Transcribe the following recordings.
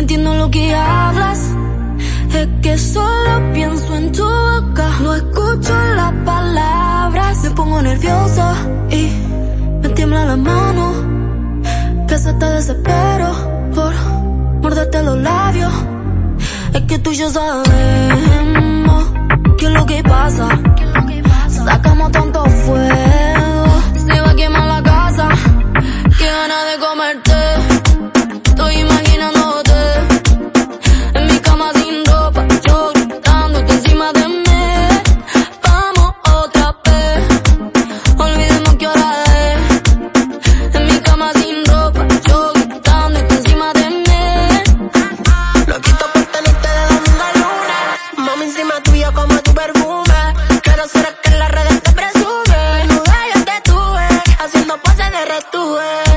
entiendo lo que hablas. Es que solo pienso en tu boca. No escucho las palabras. Me pongo nerviosa y me tiembla la mano. Se te desespero por morderte los labios. Es que tú y yo sabemos qué es lo que pasa. Sacamos tanto fuego. Cosas en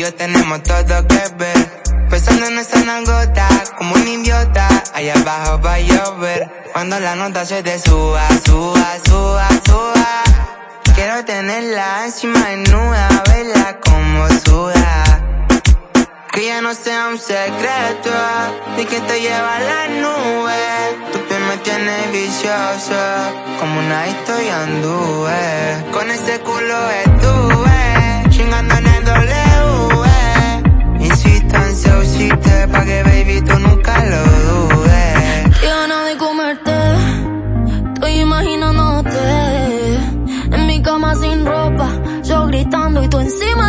yo tenemos todo que ver. Pensando en esa gota, como un idiota. Allá abajo va a llover. Cuando la nota se te suba, suba, suba, suba. Quiero tenerla encima desnuda, verla como suda. Que ya no sea un secreto, ni que te lleva a la nube. Tu piel me tiene viciosa, como una historia andúe. Con ese culo estuve, chingando en imaginándote. En mi cama sin ropa, yo gritando y tú encima